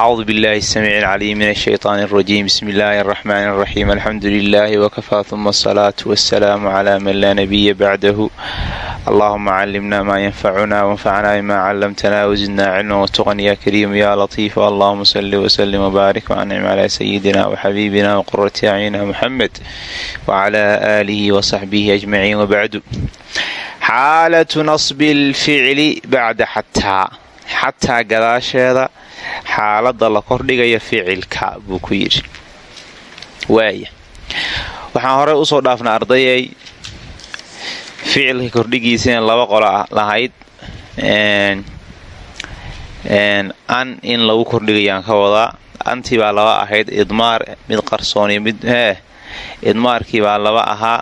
acuudu billahi samiici alcaliim min ashaytaan alrajiim bismi illaahi araxmaani araxiim alxamdu lilaahi wakafaa uma asalaatu wasalaamu calaa man laa nabiya bacdahu allahuma callimna maa yanfacuna wanfacnaa bimaa callamtana wazidnaa cilman watuqan ya kariimu ya latiif allahuma salli wslim wbaarik wancim calaa sayidina waxabiibina waqurati acyina muxamed wacalaa aalihi wasaxbihi ajmaciin wabacdu xaalatu nasbi lficli bacda xataa xataa gadaasheeda xaalada la kordhigaya ficilka buu ku yidhi. Waaya waxaan horey u soo dhaafnay ardayay ficilka kordhigiisana laba qolo lahayd an in lagu kordhigayaan ka wadaa. Antii baa laba ahayd idmaar mid qarsooni mid hee idmaarkii baa laba ahaa.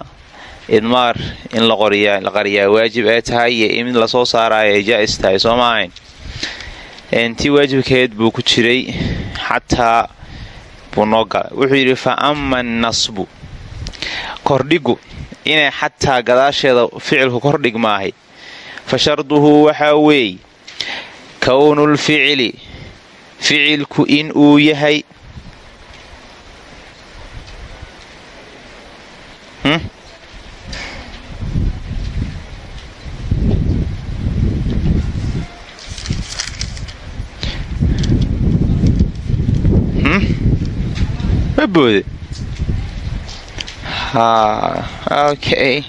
Idmaar in la qariyaa waajib ee tahay iyo mid la soo saaraayo ay jaa'is tahay soo maahayn tii waajibkeed buu ku jiray xataa buu noo galay wuxuu yidhi fa ama annasbu kordhigu inay xataa gadaasheeda ficilku kordhig maahay. Fa sharduhu waxaa weeye kownulficili ficilku in uu yahay ma boode okay.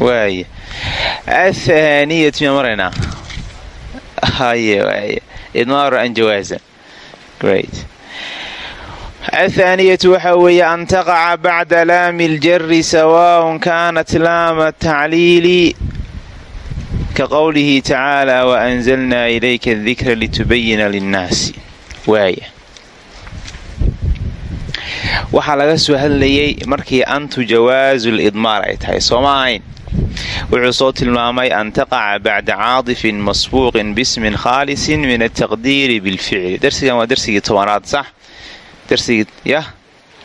Waaya athaaniyatu miyaa maraynaa haye waaya idmaaru an jawaazan great. Athaaniyatu waxaa weeye an taqaca bacda laami اljari sawaaء kanat laama tacliili ka qowlihi tacaala waanzalnaa ilayka adikra litubayina linnaasi waaya waxaa laga soo hadlayay markii antu jawaasu lidmaar ay tahay sooma wuxuu soo tilmaamay an taqaca bacda caatifin masbuuqin bismin khaalisin min altaqdiiri bilficli. Darsigan waa darsigii tobanaad sax? Darsigii yah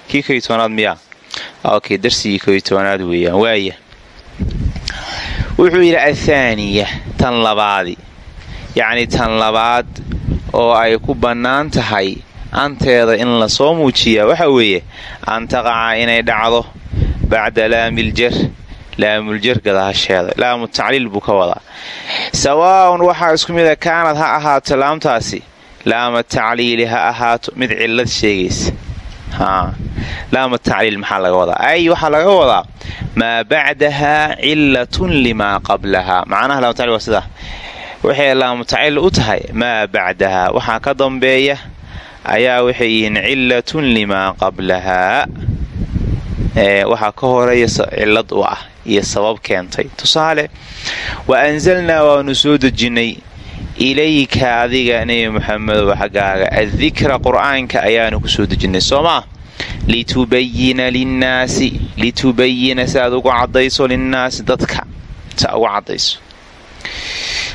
kii koy tobanaad miyaa? Ok darsigii koy tobanaad weeyaan waaya wuxuu yidhi athaaniya tan labaadi. Yacni tan labaad oo ay ku bannaan tahay anteeda in la soo muujiyaa waxa weeye an taqaca inay dhacdo bacda laamiljar laamuljar gadaasheeda. Laamu tacliil buu ka wadaa. Sawaa'un waxaa isku mida kaanad ha ahaato laamtaasi. Laama tacliili ha ahaato mid cillad sheegaysa laama tacliil maxaa laga wadaa? Ay waxaa laga wadaa maa bacdahaa cillatun limaa qablahaa. Macnaha laama tacliil waa sidaa. Waxay laamu tacliil u tahay maa bacdahaa. Waxaa ka dambeeya ayaa waxay yihiin cillatun limaa qablahaa waxaa ka horreeya cillad u ah iyo sabab keentay. Tusaale wa anzalnaa waanu soo dejinnay ilayka adiga nebi muxamedow xaggaaga addikra qur'aanka ayaanu ku soo dejinnay soo maa litubayina linnaasi litubayina si aad ugu caddayso linnaasi dadka si ugu caddayso.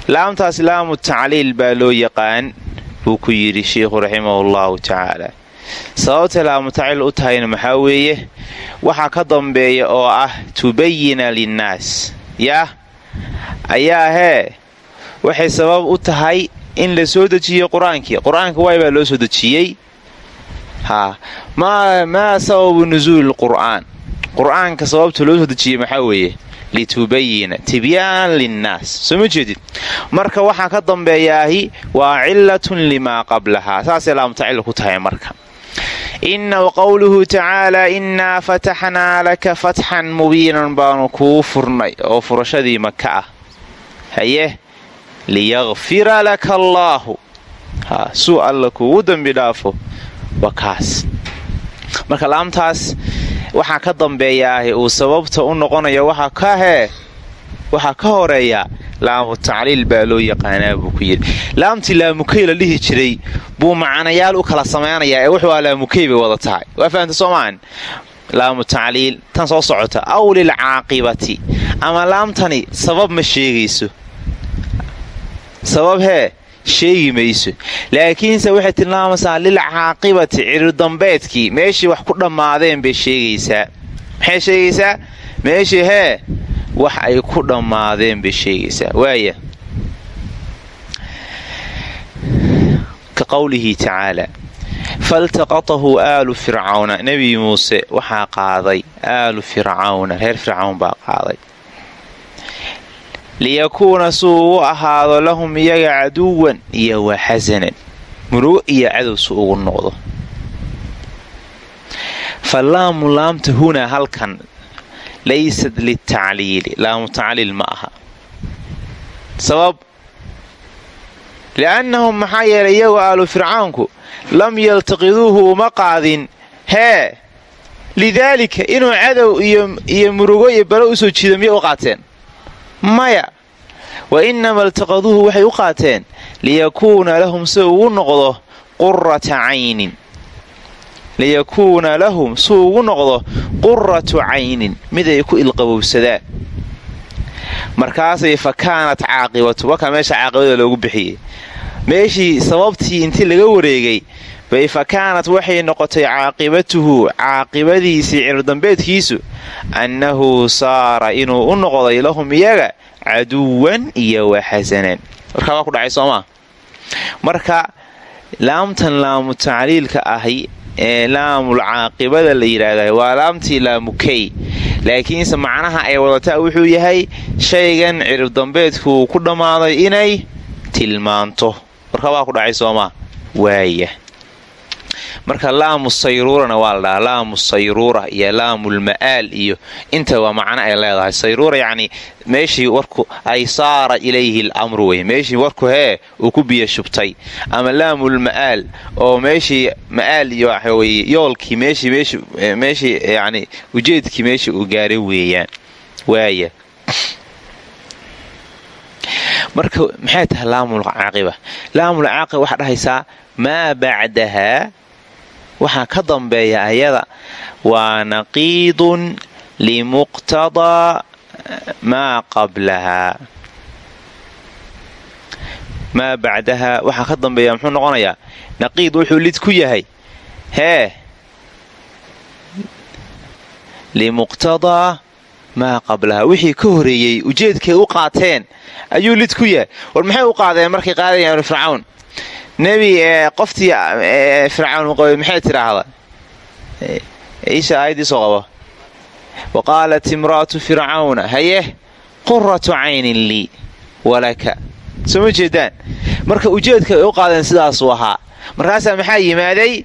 Laamtaas laamu tacliil baa loo yaqaan buu ku yidhi sheikhu raximahu allahu tacaala. Sababta laamu tacliil u tahayna maxaa weeye? Waxaa ka dambeeya oo ah tubayina linnaas. Yaah ayaa hee waxay sabab u tahay in la soo dejiyey qur'aankii. Qur'aanka waay baa loo soo dejiyey. Maa sababu nusuuli qur'aan? Qur'aanka sababta loo soo dejiyey maxaa weeye litubayina tibyaan linnaas. Soo ma jeedid? Marka waxaa ka dambeeyaahi waa cillatun limaa qablahaa saasay laamutacil ku tahay marka. Ina qowluhu tacaalaa innaa fataxnaa laka fatxan mubiinan baanu kuu furnay oo furashadii maka ah. Haye? Liyakfira laka allaahu suu alla kuugu dembi dhaafo waa kaas marka laamtaas waxaa ka dambeeyaahi uu sababta u noqonayo waxaa ka horreeya laamu tacliil baa loo yaqaanaa buu ku yidhi. Laamtii laamukey la dhihi jiray buu macanayaal u kala samaynayaa ee wuxuu laamukey bay wada tahay. Waa fahamta soomaan laamu tacliil tan soo socota. Aw lilcaaqibati ama laamtani sabab ma sheegayso? Sabab hee sheegi mayso. Laakiinse waxay tilmaamaysaa lilcaaqibati ciridambeedkii meeshii wax ku dhammaadeen bay sheegaysaa. Maxay sheegaysaa? Meeshii hee wax ay ku dhammaadeen bay sheegaysaa. Waaya. Ka qowlihi tacaala faltaqatahu aalu fircawna nebi muuse waxaa qaaday aalu fircawna reer fircawn baa qaaday liyakuuna suu u ahaado lahum iyaga caduwan iyo wa xasanan murugo iyo cadow su ugu noqdo fa laamu laamta hunaa halkan laysad litacliili laamu tacliil ma aha sabab li'annahum maxaa yeelay iyagoo aalu fircaanku lam yaltaqiduuhu uma qaadin hee lidaalika inuu cadow iyo murugo iyo balo u soo jiido miyay u qaateen maya. Wa innama iltaqaduuhu waxay u qaateen liyakuuna lahum si ugu noqdo qurata caynin. Liyakuuna lahum si ugu noqdo quratu caynin mid ay ku ilqabowsadaan. Markaasay fa kaanat caaqibatu wakaa meesha caaqibada loogu bixiyey. Meeshii sababtii intii laga wareegay bay fa kaanat waxay noqotay caaqibatuhu caaqibadiisii cirdambeedkiisu annahu saara inuu u noqday lahum iyaga caduwan iyo wa xasanan warkaa waa ku dhacay soomaa marka laamtan laamu tacliilka ahi ee laamul caaqibada la yidhaahda waa laamtii laamukey laakiinse macnaha ay wadataa wuxuu yahay shaygan cirbdambeedku ku dhammaaday inay tilmaanto warkaa waa ku dhacay soomaa waaya marka laamu sayruurana waa la dhahaa laamu sayruura iyo laamulma'aal iyo inta waa macno ay leedahay. Sayruura yacni meeshii warku ay saara ilayhi lamru wey meeshii warku hee uu ku biyo shubtay. Ama laamulma'aal oo meeshii ma'aal iyo waxaweye yoolkii meeshii yani ujeedkii meeshii uu gaaray weeyaan. Waaya marka maxay tahay laamul caaqiba laamul caaqiba waxaa dhahaysaa maa bacdahaa waxaa ka dambeeya ayada waa naqiidun limuqtadaa maa qablahaa maa bacdahaa waxaa ka dambeeya muxuu noqonayaa naqiid wuxuu lid ku yahay. Hee limuqtadaa maa qablahaa wixii ka horeeyey ujeedkay u qaateen ayuu lid ku yahay. War maxay u qaadeen markay qaadayaan fircawn nebi qoftii fircawn qabay maxay tidhaahda isha aayaddii soo qabo. Wa imra'atu fircawna haye quratu caynin lii walaka soo marka ujeedka ay u qaadeen sidaasuu ahaa. Markaasaa maxaa yimaaday?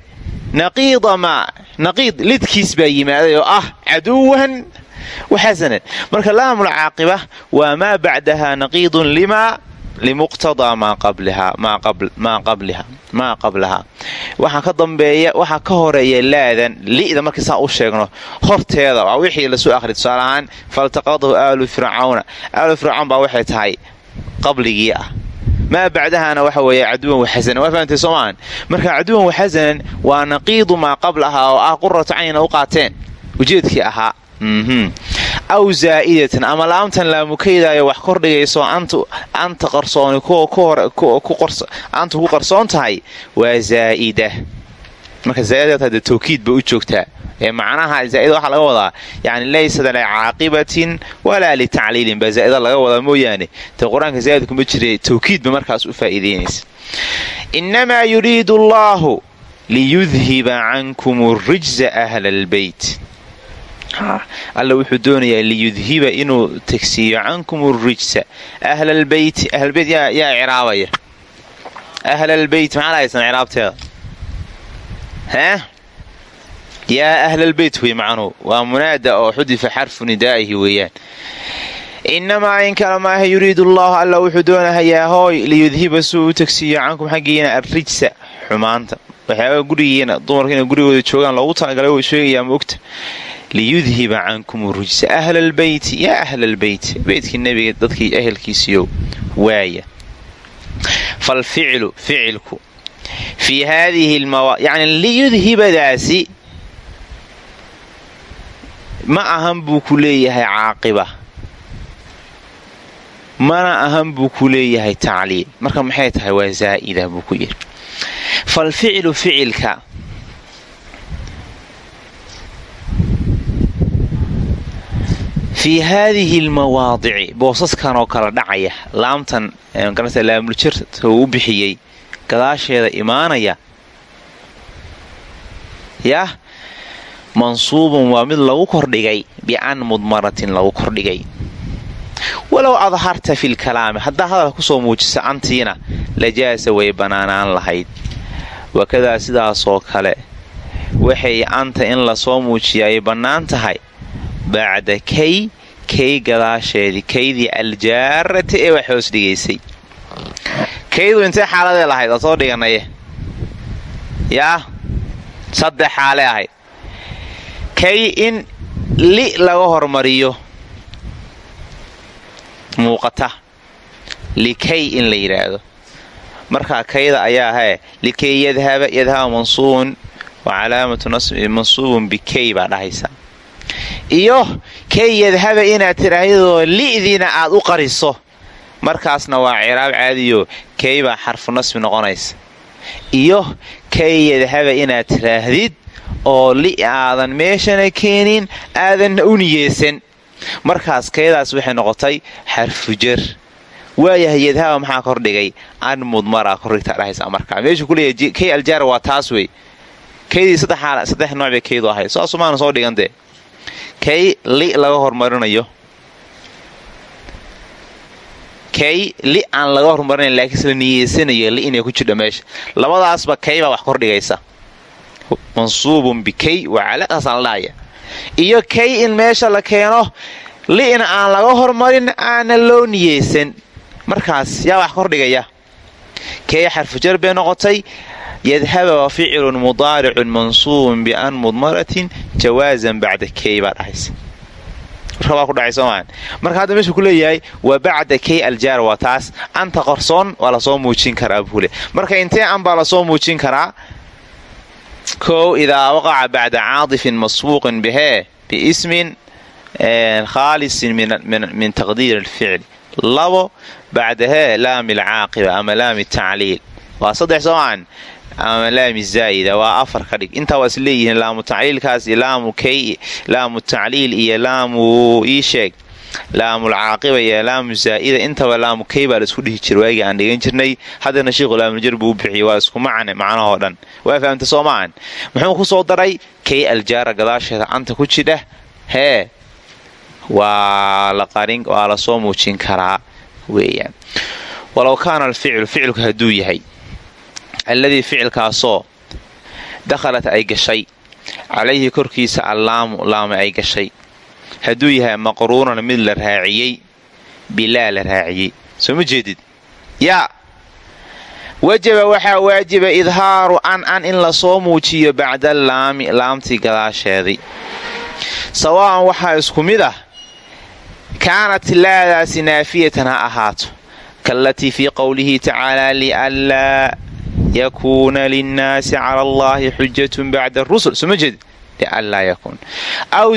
Naqiida maa naqiid lidkiis baa yimaaday oo ah caduwan. Waxasanan marka laamul caaqiba waa maa bacdaha naqiidun limaa limuqtadaa maa qablahaa waxaa ka horreeya laadan li'da markii saa u sheegno horteeda waa wixii la soo akhri tusaale ahaan faltaqadahu aalu fircawna aalu fircawn baa waxay tahay qabligii ah. maa bacdahana waxa weeye caduwan waxasanan waa fahamtay soo maahan marka caduwan waxasanan waa naqiidu maa qablahaa oo ah quratu cayna u qaateen ujeedkii ahaa aw zaa'idatan ama laamtan laamukaydayo wax kordhigayso anta qarsooni anta ku qarsoon tahay waa zaa'ida. Marka zaa'idata de tawkiid ba u joogtaa. Ee macnaha zaa'ida waxaa laga wadaa yani laysat licaaqibatin walaa litacliilin baa zaa'ida laga wadaa mooyaane. Te qur'aanka zaa'id kuma jira tawkiid ba markaas u faa'iidaynaysa innamaa yuriidu allaahu liyudhiba cankum rijza ahla albeyt alla wuxuu doonayaa liyudhiba inuu tegsiiyo cankum rijsa ahlalbeyti ahlalbeyt yaa ciraabaya ahlalbeyt maxaa lahaysan ciraabteeda yaa ahlalbeyt wey macnuhu waa munaada oo xudifa xarfu nidaa'ihi weeyaan. Innamaa in kale maaha yuriidu allahu alla wuxuu doonahayaa hooy liyudhiba suu u tegsiiyo cankum xaggiina arrijsa xumaanta. Waxyaabaa gurigiina dumarkiina gurigooda joogaan loogu talagalay way ma ogta liyudhiba cankum rijsa ahlalbeyti yaa ahlalbeyt beytkii nebiga dadkii ehelkiisiiyow waaya. Falficlu ficilku fii haadihi yani liyudhibadaasi ma ahan buu ku leeyahay caaqiba. Mana ahan buu ku leeyahay tacliil. Marka maxay tahay? Waa zaa'ida buu ku yidhi falficlu ficilka fii haadihi almawaadici boosaskan oo kala dhacaya laamtan laamuljarta uu bixiyey gadaasheeda imaanaya yah mansuubun waa mid lagu kordhigay bican mudmaratin lagu kordhigay walow adharta filkalaami haddaa hadalka ku soo muujisa antiina lajaasa way bannaanaan lahayd wakadaa sidaasoo kale waxay anta in la soo muujiya ay bannaan tahay bacda kay kay gadaasheedii kaydii aljaarati ee wax hoos dhigaysay. Kaydu intee xaaladee lahayd? Oo soo dhiganaye. Yaa? Saddex xaale ahayd kay in li laga hormariyo muuqata. Likay in la yidhaahdo markaa kayda ayaa hee likay yadhaba yadhaba mansuubun wa calaamatu nasbi mansuubun bikay baa dhahaysa iyo kay yadhaba inaad tidhaahdoo li'diina aad u qariso. Markaasna waa ciraab caadiyo kay baa xarfu nasbi noqonaysa. Iyo kay yadhaba inaad tidhaahdid oo li aadan meeshana keenin aadanna u niyeesan markaas kayadaas waxay noqotay xarfujar waayahay yadhaba maxaa kordhigay an mudmara kordhigtaa dhahaysa markaa. Meeshuu kuleeyahay kay aljaara waa taas wey. Kaydii saddex nooc bay kaydu ahayd. Saasumaana soo dhigantee kay li laga hormarinayo. Kay li aan laga hormarinayn laakiinse la niyeysanayo li inay ku jidho meesha. Labadaasba kay baa wax kordhigaysa mansuubun bikay waa calaqaasaan la iyo kay in meesha la keeno li'na aan laga hormarin aana loo niyeysan markaas yaa wax kordhigaya kay xarfujar bay noqotay yadhaba wa ficilun mudaaricun mansuubun bian mudmaratin jawaazan bacda kay baa dhahaysa marka hadda meeshuu ku leeyahay waa bacda kay aljaar waa taas anta qarsoon waa la soo muujin karaa buule marka intee an baa la soo muujin karaa kow idaa waqaca bacda caadifin masbuuqin bihee biismin khaalisin min taqdiir alficli labo bacda hee laami alcaaqiba ama laami tacliil waa saddex soomaan ama laami zaa'ida waa afar ka dhig. Intaa waa is leeyihiin laamu tacliilkaas laamu kay laamu tacliil iyo laamu ii sheeg. Laamulcaaqiba iyo laamu zaa'ida. Intaba laamu kay baa la isku dhihi jira waagii aan dhigan jirnay. Haddana sheikhu laamuljar buu bixiyey. Waa isku macne macnahoo dhan. Waa fahamta soo muxuu ku soo daray? Kay aljaara gadaasheeda canta ku jidha. Hee waa la qarin waa la soo muujin karaa weeyaan. Walow kaana alficlu ficilku hadduu yahay alladii ficilkaasoo dakhalat ay gashay. Calayhi korkiisa allaamu laama ay gashay. Hadduu yahay maqruunan mid la raaciyey bilaa la raaciyey. Soo ma jeedid? Yaa wajaba waxaa waajiba idhaaru an an in la soo muujiyo bacda laami laamtii gadaasheedii. Sawaa'an waxaa isku mid ah kaanat laadaasi naafiyatan ha ahaato. Kaalatii fii qowlihi tacaalaa lianlaa yakuuna linnaasi cala allaahi xujatun bacda rusul soo ma jeedid lianlaa yakuun aw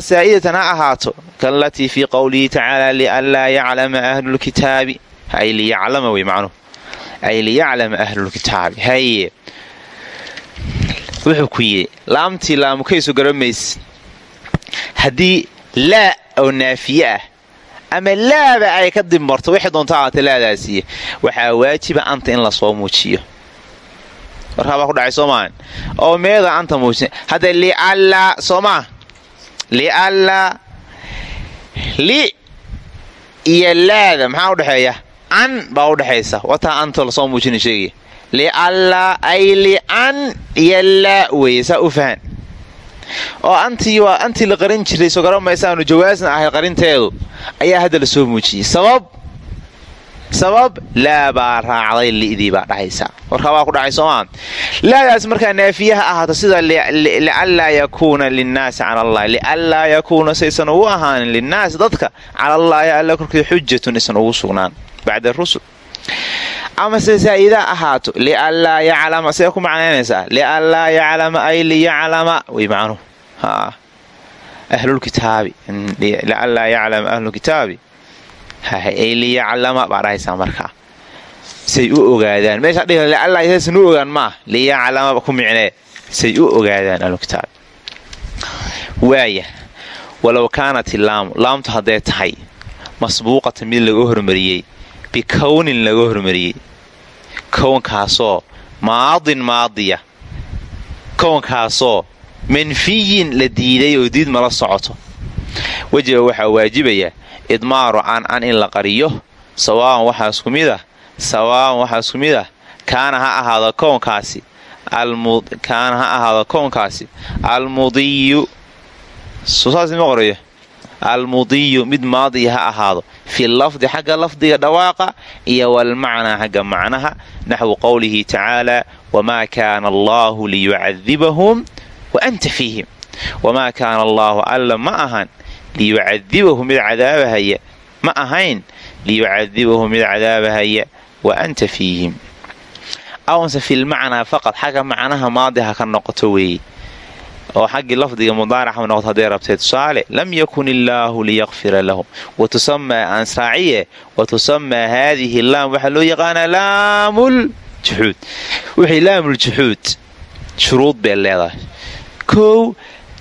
saa'idatan ha ahaato kaalatii fii qowlihi tacaala lianlaa yaclama ahlulkitaabi ay liyaclama wey macnuhu ay liyaclama ahlulkitaabi haye wuxuu ku yidhi laamtii laamukayso garamaysid haddii laa oo naafiye ah ama laaba ay ka dimmarto waxay doonta laadaasiiya waxaa waajiba anta in la soo muujiyo warkaabaa ku dhacay soomaan oo meeda anta muujisa hadda liallaa soomaa liallaa li iyo laada maxaa udhexeeya an baa udhexaysa wataa anta la soo muujina sheegaya liallaa ay lian iyo laa weeye saa u fahan. Oo antii waa antii la qarin jiray soo garan maysaanu jawaasna ahayd qarinteedu. Ayaa hadda la soo muujiyey. Sabab sabab laa baa raacday li'dii baa dhahaysa warkaabaa ku dhacay soomaa laadaas markaa naafiyaha ahaato sida lianlaa yakuuna linnaasi cala allahi lianlaa yakuuna saysan ugu ahaanin linnaasi dadka cala allaahi alla korkii xujatun isan ugu sugnaan bacda rusul ama saa'idaa ahaato lianlaa yaclama see ku macnaynaysaa? Lianlaa yaclama ay liyaclama way macnuhu. Ahlulkitaabi lianlaa yaclama ahlulkitaabi liyaclama baa dhahaysaa markaa say u ogaadaan lianlaa saysan u ogaan maah liyaclama ku micnee say u ogaadaan ahlulkitaabi waaya walow kaanat ilaamu laamtu hadday tahay masbuuqatan mid laga hormariyey bikownin laga hormariyey kownkaasoo maadin maadiya. Kownkaasoo manfiyin la diiday oo diid mala socoto. Wejiga waxaa waajibaya idmaaru can an in la qariyo sawaaban waxaa isku mid ah sawaaban waxaa isku mid ah kaana ha ahaado kownkaasi kaana ha ahaado kownkaasi almudiyu saasma qorayo almudiyu mid maadiya ha ahaado fi lafdi xagga lafdiga dhawaaqa iyo walmacnaa xagga macnaha naxwu qowlihi tacaala wamaa kaana allaahu liyucadibahum wa anta fiihim wamaa kaana allaahu alla ma ahan liyucadibahu mid cadaabahaya ma ahayn liyucadibahu mid cadaabahaya wa anta fiihim awnse filmacnaa faqad xagga macnaha maadi ha ka noqoto weeye oo xaggii lafdiga mudaarax ma noqoto hadday rabtee tusaale lam yakun illaahu liyaqfira lahum wa tusamaa ansraaciye wa tusamaa haadihi laam waxaa loo yaqaanaa laamul wixii laamul shuruud bay leedahay kow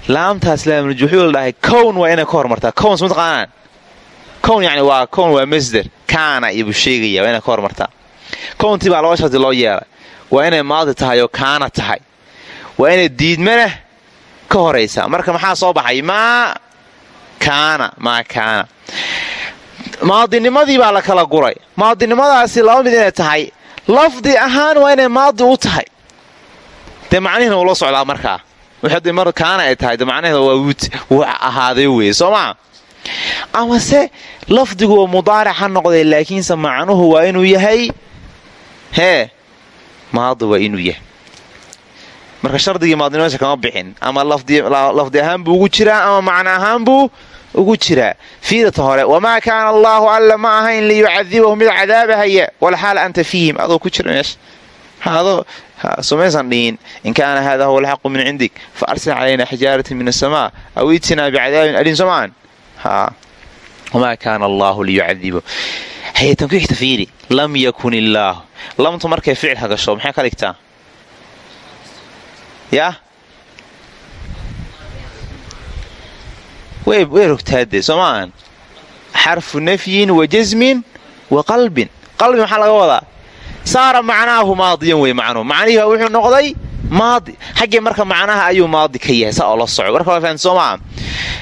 laamtaas laamul juxuud la dhahay kown waa inay ka hormartaa kown sma taqaanaan. Kown yani waa kown waa masder kaana iyobuu sheegaya waa inay ka hormartaa kowntii baa laba shardi loo yeelay. Waa inay maadi tahay oo kaana tahay. Waa inay diidmana ka horaysaa. Marka maxaa soo baxay? Maa kaana maa kaana. Maadinimadii baa la kala guray. Maadinimadaasi laba mid inay tahay lafdi ahaan waa inay maadi u tahay. Dee macnihiina ula socdaa markaa wixii mar kaana ay tahay macnaheeda waa wuu ahaaday weye soo maa amase lafdigu oo mudaaric noqday laakiinse macnuhu waa inuu yahay hee maadi waa inuu yahay. Marka shardigii maadinimasha kama bixin ama lafdi ahaan buu ugu jiraa ama macno ahaan buu ugu jiraa. Fiidata hore wamaa kaana allaahu alla ma ahayn liyucadibahu mid cadaabahaya walxaal anta fiihim adoo ku jira sumaysan dhihin in kaana hada huwa alxaqu min cindik fa arsil calayna xijaaratan min asamaa aw itinaa bicadaabin aliim somaan wamaa kaana allaahu ku xigta fiiri lam yakun illaahu lamtu markay ficilka gasho maxay ka dhigtaa yaa way rogtaade soo maahan xarfu nafyin wa jasmin wa qalbin qalbi maxaa laga wadaa saara macnaahu maadiyan wey macnuhu macnihi wuxuu noqday maadi. Xaggee marka macnaha ayuu maadi ka yahay saa oo la soco. Warka waa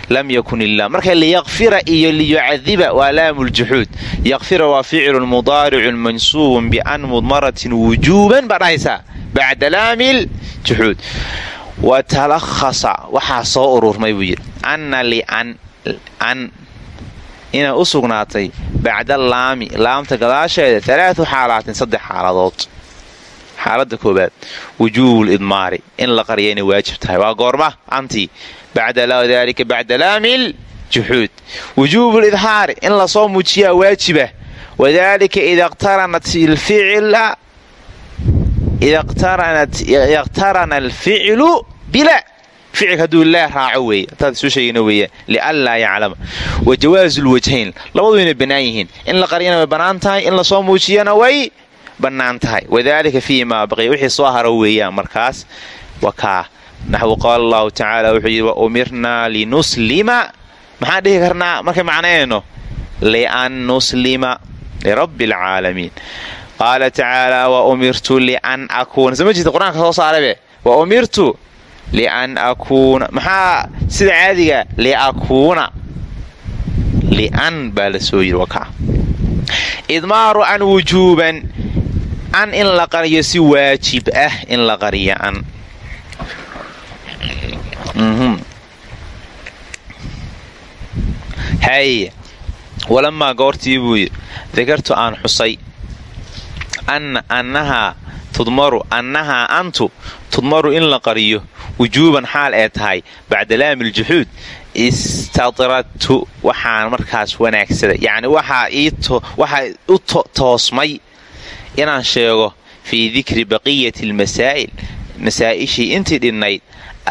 lam yakun illah marka liyaqfira iyo liyucadiba waa laamuljuxuud yaqfira waa ficilun mudaaricun mansuubun bian mudmaratin wujuuban baa dhahaysaa bacda laamil wa talahasa waxaa soo ururmay buu yidhi. Anna lian an inay u sugnaatay bacda laami laamta gadaasheeda alaau xaalaatin saddex xaaladood. Xaaladda koobaad wujuubul idmaari in la qarya inay waajib tahay. Waa goorma anti bacda dalika bacda laamil juxuud wujuubul idhaari in la soo muujiyaa waajiba. Wadalika ida qtaranat ilficla ida iqtarana alficlu bila ficilka hadduu laa raaco weeye taad soo sheegayna weeyaan lianlaa yaclama. Wa jawaasu lwajhayn labadu inay bannaan yihiin. In la qaryana way bannaan tahay in la soo muujiyana way bannaan tahay. Wadaalika fiihi maa baqiya wixii soo haro weeyaan markaas wa kaa naxwu qaala allahu tacaala wuxuu yidhi wa umirnaa linuslima. Maxaan dhihi karnaa markay macnayayno lian nuslima lirabbi alcaalamiin qaala ma jeeda qur'aanka lian akuuna maxaa sida caadiga liakuuna lian baa la soo yidhi wakaa idmaaru an wujuuban an in la qariyo si waajib ah in la qariyo an haye walamaa goortii buu yidhi dakartu aan xusay annahaa tudmaru annahaa antu tudmaru in la qariyo wujuuban xaal ee tahay bacda laami ljuxuud istadradtu waxaan markaas wanaagsada yacni waxaa u toosmay inaan sheego fii dikri baqiyati almasaa'il masaa'ishii intii dhinnayd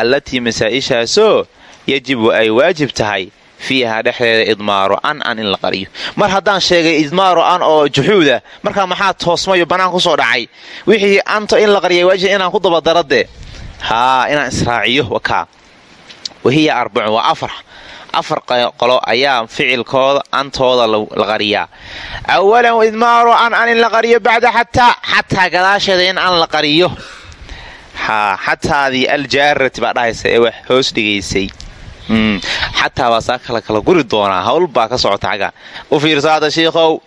allatii masaa'ishaasoo yajibu ay waajib tahay fiiha dhexdeeda idmaaru an an in la qariyo. Mar haddaan sheegay idmaaru an oo juxuuda markaa maxaa toosmayo bannaan ku soo dhacay? Wixii anto in la qariya waajib inaan ku dabadaradee inaan israaciyo wakaa. Wahiya arbacun waa afar. Afar qolo ayaa ficilkooda antooda la qariyaa. Awalan idmaaru an an in la qariyo bacda xataa xataa gadaasheeda in an la qariyo. Xataadii aljaarati baa dhahaysa ee wax hoos dhigaysay. Xataa baa saa kala kala guri doonaa hawl baa ka socota xagga. U fiirsaada shiikhow.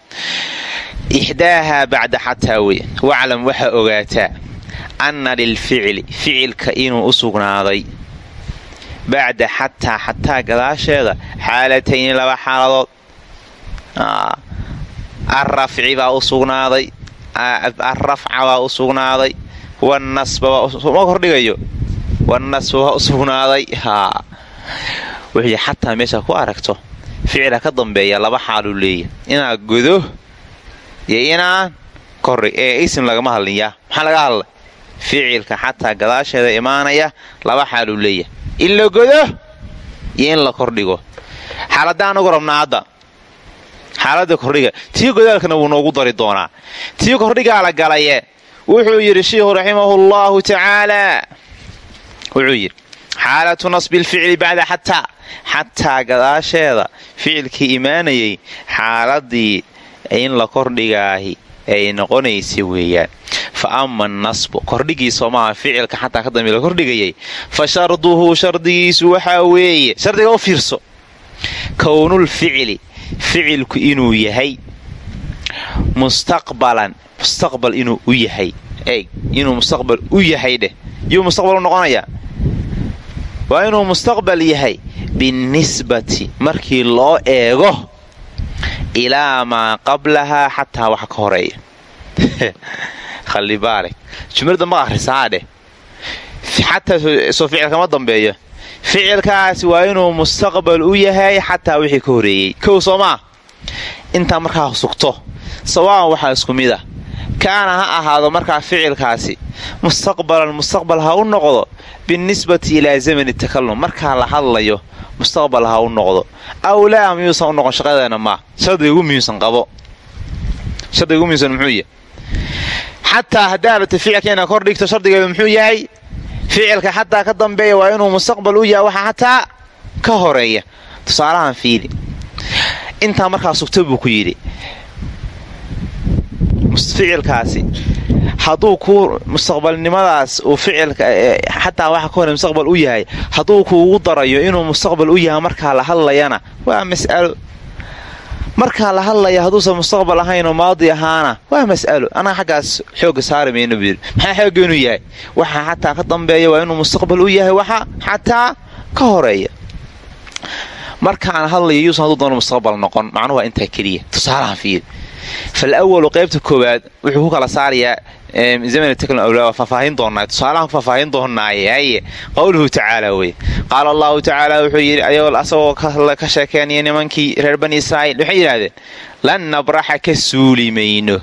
Ixdaahaa bacda xataa wey waclam waxaa ogaataa anna lilficli ficilka inuu u sugnaaday bacda xataa xataa gadaasheeda xaalatayni laba xaaladood arrafci baa u sugnaaday arrafca baa u sugnaaday wanasbama kordhigayo wanasba baa u sugnaaday wuxuu xataa meesha ku aragto ficila ka dambeeya laba xaaluu leeya inaad godo iyo inaan kordhi ee isim lagama hadliyaa maxaa laga hadlay ficilka xataa gadaasheeda imaanaya laba xaaluu leeya in la godo iyo in la kordhigo. Xaaladaan ugu rabnaa hadda. Xaaladda kordhiga. Tii godaalkana wuu noogu dari doonaa. Tii kordhigaa la galaye. Wuxuu yidhi shiikhu raximahu llaahu tacaalaa wuxuu yidhi xaalatu nasbi lficli bacda xataa. Xataa gadaasheeda ficilkii imaanayay xaaladii in la kordhigaahi ay noqonaysa weeyaan fa ama nasbu kordhigiisa maaha ficilka xataa ka dambe la kordhigayay fa sharduhu shardigiisu waxaa weeye shardiga u fiirso kownul ficli ficilku inuu yahay mustaqbalan mustaqbal inuu u yahay eeg inuu mustaqbal u yahay dheh yuu mustaqbal u noqonayaa waa inuu mustaqbal yahay binnisbati markii loo eego ilaa maa qablahaa xataa waxa ka horreeya khalibaale jumlada ma akhrisaa dheh xataa soo ficil kama dambeeyo ficilkaasi waa inuu mustaqbal u yahay xataa wixii ka horeeyey kow soo maa intaa markaa sugto sawaaban waxaa isku mid ah kaana ha ahaado markaa ficilkaasi mustaqbalan mustaqbal ha u noqdo binnisbati ilaa zamani takallum markaa la hadlayo mustaqbal ha u noqdo aw laa miyuusan u noqon shaqadeena maa shardiga ugu qabo shardiga ugu muxuu yahay xataa haddaa rabta ficilka inaad kor dhigto shardigeedu muxuu yahay ficilka xataa ka dambeeya waa inuu mustaqbal u yahay waxa xataa ka horreeya tusaalahan fiili intaa markaa sugta buu ku yidhi ficilkaasi hadduu kuu mustaqbalnimadaas uu ficilka xataa waxa ka hore mustaqbal u yahay hadduu kuugu darayo inuu mustaqbal u yahay markaa la hadlayana waa mas'alo markaa la hadlaya hadduusan mustaqbal ahaynoo maadi ahaana waa mas'alo anaa xaggaas xooga saari mayno buu yidhi maxaa xooga inuu yahay? Waxaa xataa ka dambeeya waa inuu mustaqbal u yahay. Waxa xataa ka horreeya. Markaan hadlaya yuusan hadduu doono mustaqbal noqon macnuhu waa intaa keliya. Tusaalahan fiiri. Fal awalu qaybta koowaad wuxuu ku kala saarayaa faahfaahin doonaa tusaalahan ku faahfaahin doonaaye qowluhu tacaala wey. Qaala allahu tacaala wuxuu yidhi ayagoo asagoo ka sheekeynaya nimankii reer bani israa'iil. Waxay yidhahdeen lan nabraxa ka suuli mayno.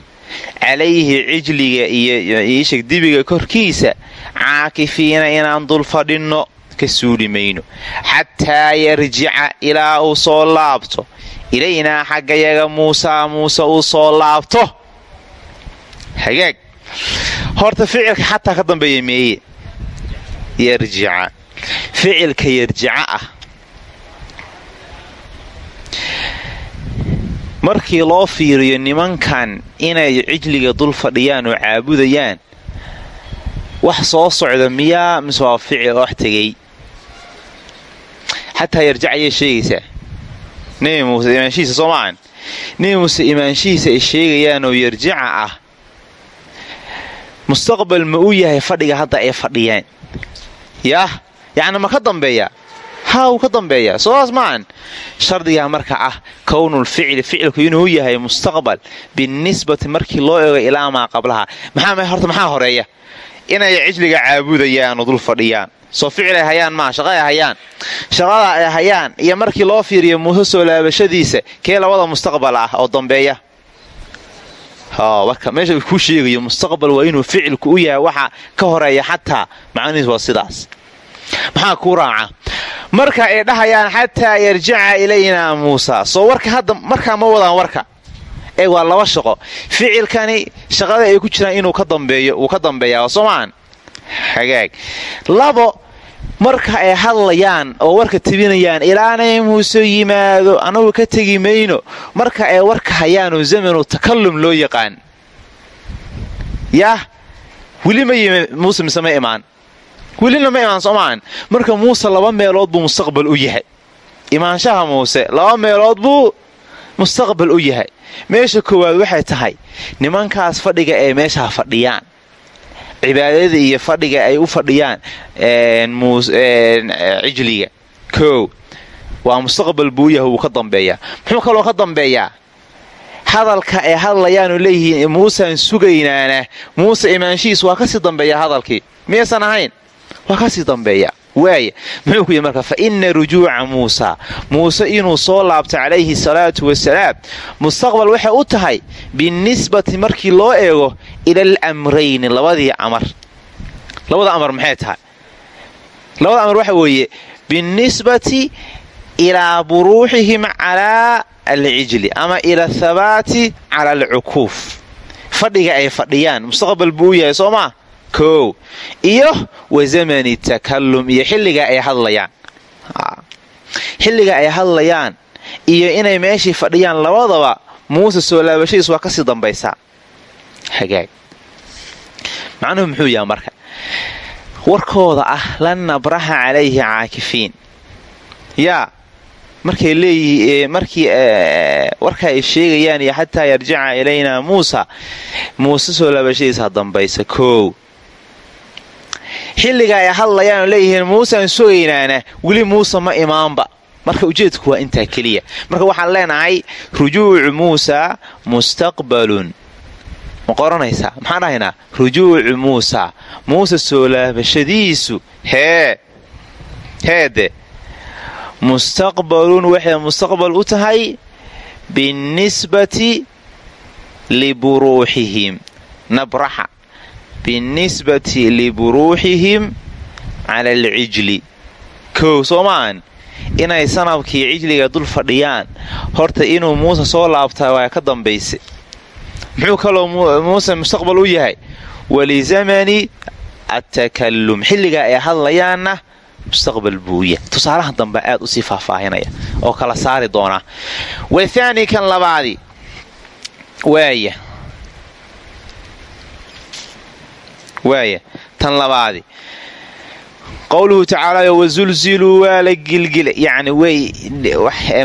Calayhi cijliga iyo iisheg dibiga korkiisa caakifiina inaan dul fadhinno ka suuli mayno. Xataa yarjica ilaa uu soo laabto. Ilaynaa xaggayaga muusaa muuse uu soo laabto. Hagaag horta ficilka xataa ka dambeeya meeye yarjica. Ficilka yarjica ah. Markii loo fiiriyo nimankan inay cijliga dul fadhiyaan oo caabudayaan wax soo socda miyaa mise waa ficil wax tegey? Xataa yarjic ayay sheegaysaa. Nebi imaanshihiisa soo maahan nebi muuse imaanshihiisa ay sheegayaan oo yarjica ah mustaqbal ma u yahay fadhiga hadda ay fadhiyaan yaah yacni ma ka dambeeya? Haa wuu ka dambeeyaa soodaas maahan shardigaa marka ah kownulficli ficilku inuu yahay mustaqbal binnisbati markii loo eego ilaa maa qablaha. Horta maxaa horreeya? Inay cijliga caabudayaan oo dul fadhiyaan. Soo ficil ay hayaan maa shaqa ay hayaan. Shaqada ay hayaan iyo markii loo fiiriyo muuse soo laabashadiisa kee labada mustaqbal ah oo dambeeya marka meesha kuu sheegayo mustaqbal waa inuu ficilku u yahay waxa ka horreeya xataa macnihiis waa sidaas. Maxaa kuu raaca? Marka ay dhahayaan xataa yarjica ilaynaa muusa. Soo warka hadda markaa ma wadaan warka. Ee waa laba shaqo. Ficilkani shaqada ay ku jiraan inuu ka dambeeyo wuu ka dambeeyaa soo maahan hagaag labo marka ay hadlayaan oo warka tibinayaan ilaanay muuse yimaado annagu ka tegi mayno. Marka ay warka hayaanoo zamanu takallum loo yaqaan. Yaah weli ma yimi muuse mise ma imaan. Welina ma imaan soomaan marka muuse laba meelood buu mustaqbal u yahay. Imaanshaha muuse laba meelood buu mustaqbal u yahay. Meesha koowaad waxay tahay nimankaas fadhiga ee meeshaa fadhiyaan cibaadada iyo fadhiga ay u fadhiyaan cijliga. Koow waa mustaqbal buu yahay wuu ka dambeeyaa. Muxuu kaloo ka dambeeyaa? Hadalka ay hadlayaanu leeyihiin muusaan sugaynaana muuse imaanshihiis waa ka sii dambeeya hadalkii. Miyaysan ahayn? Waa ka sii dambeeya waaya muxuu ku yidhi marka fa ina rujuuca muusa. Muuse inuu soo laabto calayhi salaatu wasalaam. Mustaqbal waxay u tahay binisbati markii loo eego ila almrayni labadii amar. Labada amar maxay tahay? Labada amar waxa weeye binisbati ilaa buruuxihim calaa alcijli ama ila athabaati cala alcukuuf. Fadhiga ay fadhiyaan. Mustaqbal buu u yahay soo maa koow iyo wa zamani takallum iyo xilliga ay hadlayaan. Xilliga ay hadlayaan iyo inay meeshii fadhiyaan labadaba muuse soo laabashadiis waa ka sii dambaysaa macnuhu muxuu yaha marka? Warkooda ah lan nabraxa calayhi caakifiin. Yaa markay leeyihi markii warka ay sheegayaan iyo xataa yarjica ilaynaa muusa muuse soo laabashadiisa dambaysa koow xilliga ay hadlayaan oo leeyihiin muusaan sugaynaana weli muuse ma imaanba. Marka ujeedku waa intaa keliya. Marka waxaan leenahay rujuucu muusa mustaqbalun. Ma qoranaysaa maxaan dhahaynaa rujuucu muusa muuse soo laabashadiisu hee heede mustaqbalun waxay mustaqbal u tahay binnisbati liburuuxihim nabraxa binisbati liburuuxihim cala alcijli kow soo inay sanabkii cijliga dul fadhiyaan horta inuu muuse soo laabtaa waa ka dambayse muxuu kaloo muuse mustaqbal u yahay walizamani attakallum xilligaa ay hadlayaanna mustaqbal buu yahay tusaalahan dambe aad u sii faahfaahinaya oo kala saari doonaa wathaani kan labaadi waaya waaya tan labaadi. Qowluhu tacaala wasulziluu waa la gilgila yacni way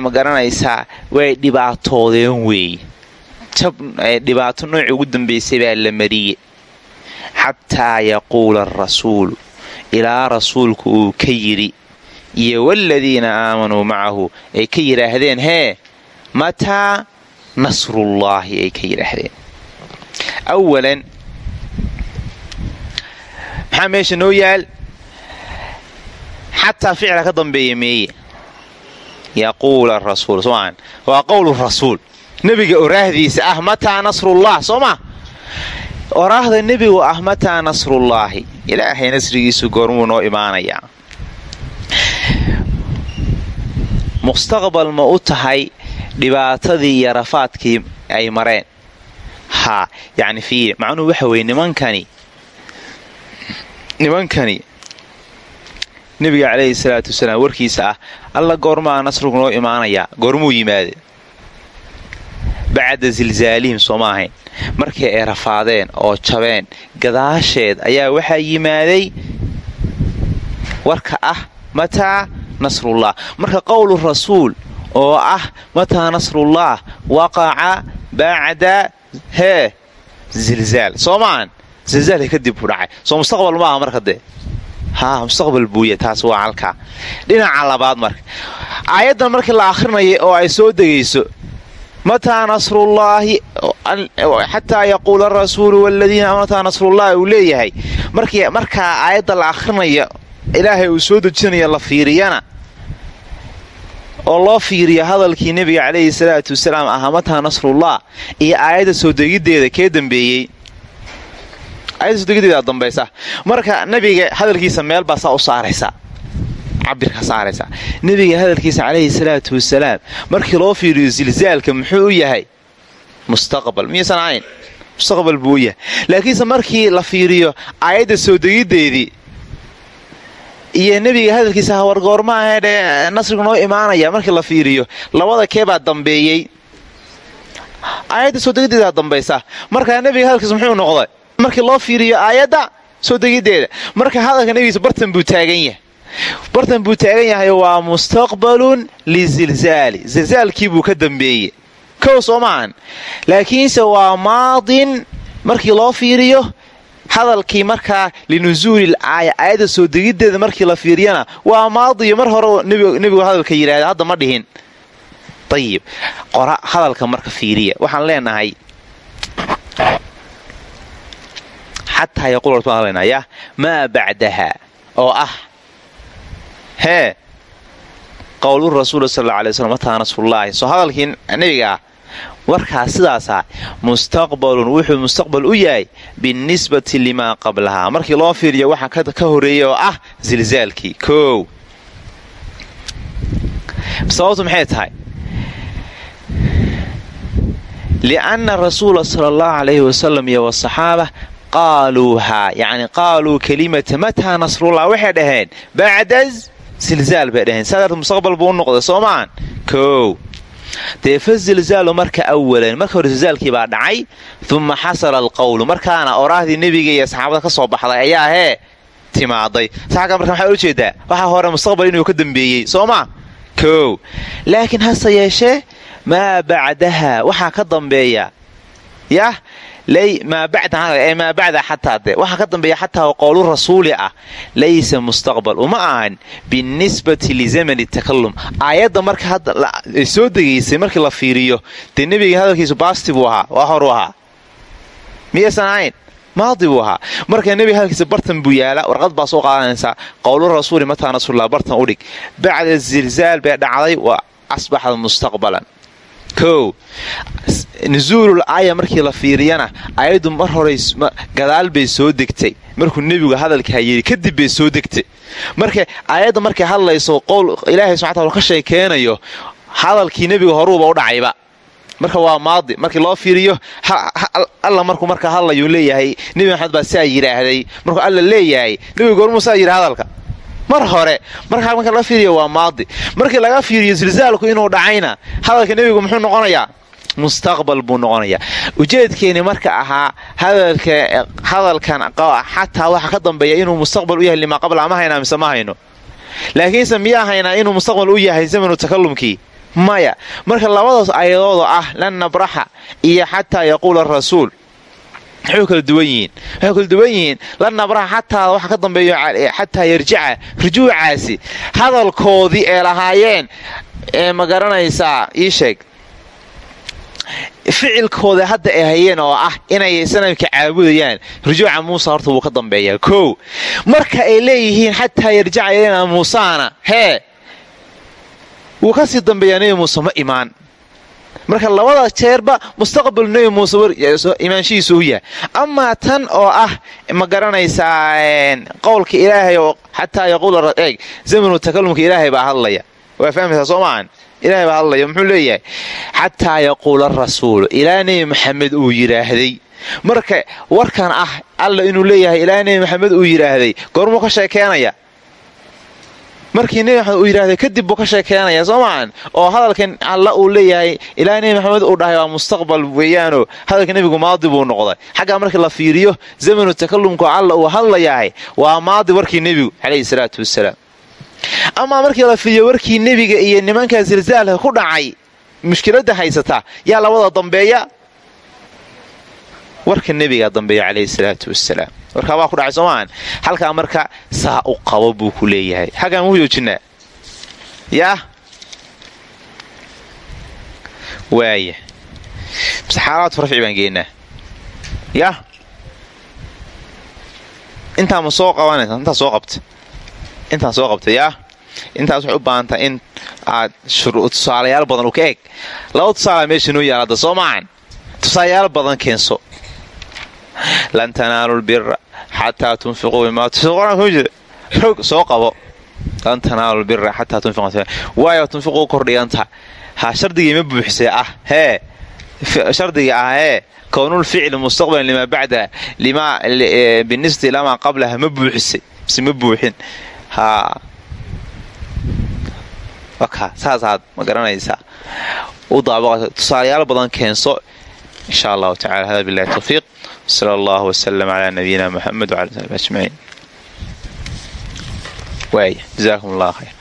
ma garanaysaa way dhibaatoodeen weeye jab dhibaato noocii ugu dambaysay baa la mariyey xataa yaquula arasuulu ilaa rasuulku uu ka yidhi iyo waaladiina aamanuu macahu ay ka yidhaahdeen hee mataa nasrullaahi ay ka yidhaahdeen maxaa meesha noo yaal? Xataa ficla ka dambeeya meeye yaquula rasuul somaan waa qowlu rasuul. Nebiga oraahdiisa ah mataa nasrullah soo maa oraahda nebigu ah mataa nasrullaahi ilaahay nasrigiisu goormuu noo imaanayaa. Mustaqbal ma u tahay dhibaatadii iyo rafaadkii ay mareen? Haa yacni fiiri macnuhu waxa weye nimankani nimankani nebiga calayhi salaatu wasalaam warkiisa ah alla goormaa nasrigu noo imaanayaa goormuu yimaade. Bacda zilzaalihim sooma ahayn. Markii ay rafaadeen oo jabeen gadaasheed ayaa waxaa yimaaday warka ah mataa nasrullah. Marka qowlu rasuul oo ah mataa nasrullah waqaca bacda hee zilzaal. Soo maahan zilzaalka kadib ku dhacay soo mustaqbal maaha marka dee haa mustaqbal buuya taas waa halkaa dhinaca labaad marka aayaddan markii la akhrinaya oo ay soo degayso mataa nasrullaahi xataa yaquula arasuulu waladiina mataa nasrullaahi uu leeyahay markaa aayadda la akhrinayo ilaahay uu soo dejinayo la fiiriyana oo loo fiiriyo hadalkii nebiga calayhi salaatu wasalaam ahaa mataa nasrullah iyo aayadda soo degiddeeda kee dambeeyey aayadda soo degiddeeda dambaysa. Marka nebiga hadalkiisa meel baa saa u saaraysa. Cabirka saaraysa. Nebiga hadalkiisa calayhi salaatu wasalaam markii loo fiiriyo zilzaalka muxuu u yahay? Mustaqbal. Miyaysan ahayn? Mustaqbal buu yahay. Laakiinse markii la fiiriyo aayadda soo degiddeedii iyo nebiga hadalkiisa hawargoorma ahedhe nasrigu noo imaanaya markii la fiiriyo labada keebaa dambeeyey? Aayadda soo degideedaa dambaysa. Markaa nebiga hadalkiisa muxuu noqday markii loo fiiriyo aayadda soo degideeda marka hadalka nebigiisa bartan buu taagan yahay. Bartan buu taagan yahay waa mustaqbalun lizilzaali. Zilzaalkiibuu ka dambeeyey. Kow soo laakiinse waa maadin markii loo fiiriyo hadalkii markaa linusuulil aaya aayadda soo degiddeeda markii la fiiriyana waa maadiyo mar hore nebigu hadalka yidhahda hadda ma dhihin. Ayib qora hadalka marka fiiriya. Waxaan leenahay xataa yaquul baan leenahay maa bacdaha oo ah hee qowlu rasuul sal alay waslam mataa nasrullaahi soo hadalkii nebiga ah warkaas sidaasaa mustaqbalun wuxuu mustaqbal u yahay binisbati limaa qablahaa markii loo fiiriyo waxa ka horreeya oo ah zilzaalkii koow sababtu maxay tahay lianna rasuula sala allahu calayhi wasalam iyo wasaxaaba qaaluuhaa yacni qaaluu kelimata mataa nasrullah waxay dhaheen bacda zilzaal bay dhaheen saa darteed mustaqbal buu u noqday soo maahan dee fa zilzaalu marka awalan marka hore zilzaalkii baa dhacay uma xasala alqowlu markaana oraahdii nebiga iyo saxaabada ka soo baxday ayaa hee timaaday saxaabka marka maxaa ula jeedaa waxaa hore mustaqbal inuu ka dambeeyey soo maa koow laakiin hase yeeshee maa bacdaha waxaa ka dambeeya yah maa bacda xataa de. Waxaa ka dambeeya xataa qowlu rasuuli ah. Laysa mustaqbal. Uma ahan binisbati lizamani takalum aayadda marka soo degaysay markii la fiiriyo dee nebiga hadalkiisu baasti buu ahaa. Waa horu ahaa. Miyaysan ahayn? Maadi buu ahaa. Marka nebiga hadalkiisa bartan buu yaalla warqad baa soo qaadanaysaa qowlu rasuuli mataa nasrullah bartan udhig bacda zilzaal bay dhacday wa asbaxad mustaqbalan kow nusuulul aaya markii la fiiriyana ayaddu mar hore gadaal bay soo degtay. Markuu nebigu hadalkaa yidhi kadib bay soo degtay. Marka aayadda markay hadlayso qowl ilaahay subxana tala ka sheekeenayo hadalkii nebiga horuuba u dhacayba. Marka waa maadi markii loo fiiriyo alla markuu markaa hadlayuu leeyahay nebi maxamed baa saa yidhaahday. Markuu alla leeyahay nebiga gormuu saa yidhi hadalka mar hore markaa marka laga fiiriyo waa maadi. Markii laga fiiriyo silsaalku inuu dhacayna hadalka nebigu muxuu noqonayaa? Mustaqbal buu noqonayaa. Ujeedkeeni marka ahaa hadalkan xataa waxa ka dambeeya inuu mustaqbal u yahay limaa qabla ma haynaa mise ma hayno? Laakiinse miyaa haynaa inuu mustaqbal u yahay zamanu takalumkii maya. Marka labadaas ayadoodo ah lan nabraxa iyo xataa yaquula rasuul waxay kala duwan yihiin? La nabraha xataa waxa ka dambeeyo xataa yarjica rujuucaasi hadalkoodii ee lahaayeen ee ma garanaysaa? Ii sheeg. Ficilkooda hadda ay hayeen oo ah inay sanamka caabudayaan rujuuca muusa horta wuu ka dambeeyaa. Kow marka ay leeyihiin xataa yarjica ilayna muusaana hee wuu ka sii dambeeyaa nebi muuse ma imaan marka labada jeerba mustaqbal nebi muuse imaanshihiisu yahay. Amaa tan oo ah ma garanaysaa qowlka ilaahay oo xataa yaquul eeg zamanu takalumka ilaahay baa hadlaya. Waa fahmaysaa soo maahan ilahay hadlaya muxuu leeyahay? Xataa yaquula rasuulu ilaa nebi maxamed uu yidhaahday marka warkan ah alla inuu leeyahay ilaa nebi maxamed uu yidhaahday goormuu ka sheekeenaya markii nebi maxamed uu yidhaahday kadib buu ka sheekeenaya soo oo hadalkan alla uu leeyahay ilaa nebi maxamed uu dhahay waa mustaqbal weeyaano. Hadalka nebigu maadi buu noqday. Xaggaa markii la fiiriyo zamanu takalumka alla uu hadlayahay waa maadi warkii nebigu calayhi salaatu wasalaam amaa markii la fiiriyo warkii nebiga iyo nimanka silsaalka ku dhacay mushkiladda haysata yaa labada dambeeya? Warka nebigaa dambeeya calayhi salaatu wasalaam warkaabaa ku dhacay soo maahan halkaa marka saa u qabo buu ku leeyahay. Xaggaa maku joojinaa yaa waaya xaalaadku rafci baan geenaa yah intaa ma soo qabanaysa intaa soo qabta. Intaan soo qabta yaa intaas waxay u baahantaa in aad tusaalayaal badan u ka eg. Laba tusaala meesha noo yaal hadda tusaalayaal badan keenso lan tanaalu lbira xataa tunfiquu mimaa tuxog soo qabo lan tanaalu lbira xataa tunfiqu waayo tunfiquu kordhiganta ha shardigii ma buuxsee ah hee shardiga ah hee kownul ficli mustaqbalan limaa bacda binisbati lamaa qablaha ma buuxisay mise ma buuxin saasaad ma garanaysaa u daabaqaysa tusaalayaal badan keenso insha allahu tacala hada bilahi tawfiiq sala allahu wasalam calaa nabiyina muxamed sabi ajmaciin jazakum allah khayr